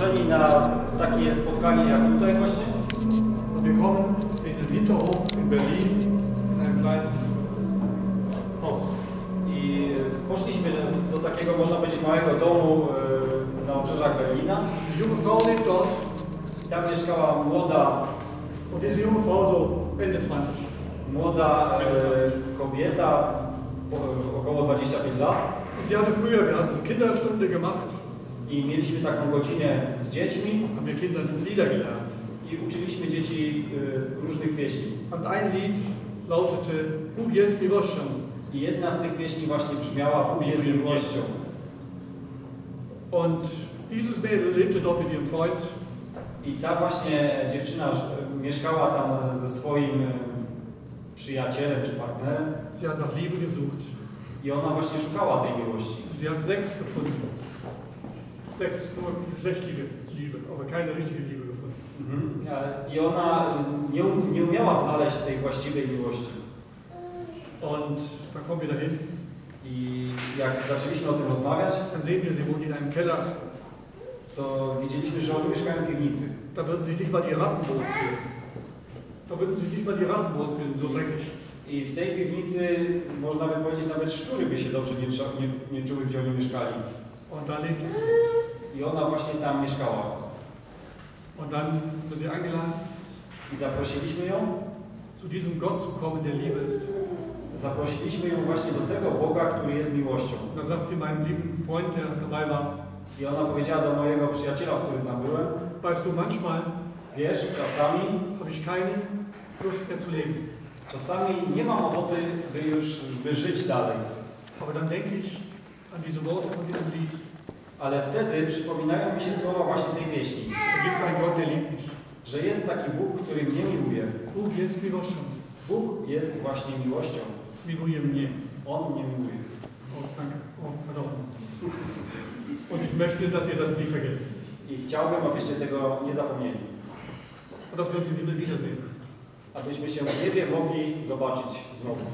zaproszeni na takie spotkanie jak tutaj właśnie. Wir kommen in den Hinterhof in Berlin in einem kleinen Haus. I poszliśmy do takiego, można powiedzieć, małego domu e, na obrzeżach Berlina. Die junge Frau lebt dort Tam mieszkała młoda, und diese junge Frau so Ende 20. młoda e, kobieta, około 25 lat. Sie hatte früher, wir hatten so Kinderstunde gemacht, I mieliśmy taką godzinę z dziećmi haben wir Kindern Lieder gelernt. i uczyliśmy dzieci e, różnych pieśni. Und ein Lied lautete Bóg jest miłością. I jedna z tych pieśni właśnie brzmiała Bóg jest miłością. Und dieses Mädel lebte dort mit ihrem Freund I ta właśnie dziewczyna e, mieszkała tam ze swoim e, przyjacielem czy partnerem Sie hat nach Liebe gesucht. i ona właśnie szukała tej miłości. Sie hat sechs gefunden. Sechs, nur schlechtige Liebe, aber keine richtige Liebe gefunden. Mhm. I ona nie, um- nie umiała znaleźć tej właściwej miłości. Und dann kommen wir dahin, I jak zaczęliśmy o tym rozmawiać, dann sehen wir, sie wohnt in einem Keller. to widzieliśmy, że oni mieszkają w piwnicy. Da würden sie nicht mal die Ratten losführen. Da würden sie nicht mal die Ratten losführen, so dreckig. I w tej piwnicy, można by powiedzieć, nawet szczury by się dobrze nie, nie, nie czuły, gdzie oni mieszkali. Und da lebte sie jetzt. I ona właśnie tam mieszkała. Und dann wird sie eingeladen, I zaprosiliśmy ją, zu diesem Gott zu kommen, der Liebe ist. zaprosiliśmy ją właśnie do tego Boga, który jest miłością. Da sagt sie meinem lieben Freund, der dabei war, I ona powiedziała do mojego przyjaciela, z którym tam byłem, weißt du, manchmal wiesz, czasami, habe ich keine Lust mehr zu leben. czasami nie mam ochoty, by już by żyć dalej. Aber dann denke ich an diese Worte von diesem Lied. Ale wtedy przypominają mi się słowa właśnie tej pieśni, że jest taki Bóg, który mnie miłuje. Bóg jest miłością. Bóg jest właśnie miłością. Miluje mnie. On mnie miłuje. Oh, danke. Oh, pardon. Und ich möchte, dass ihr das nie. I chciałbym, abyście tego nie zapomnieli. Dass wir uns im Himmel wiedersehen. Abyśmy się w niebie mogli zobaczyć znowu.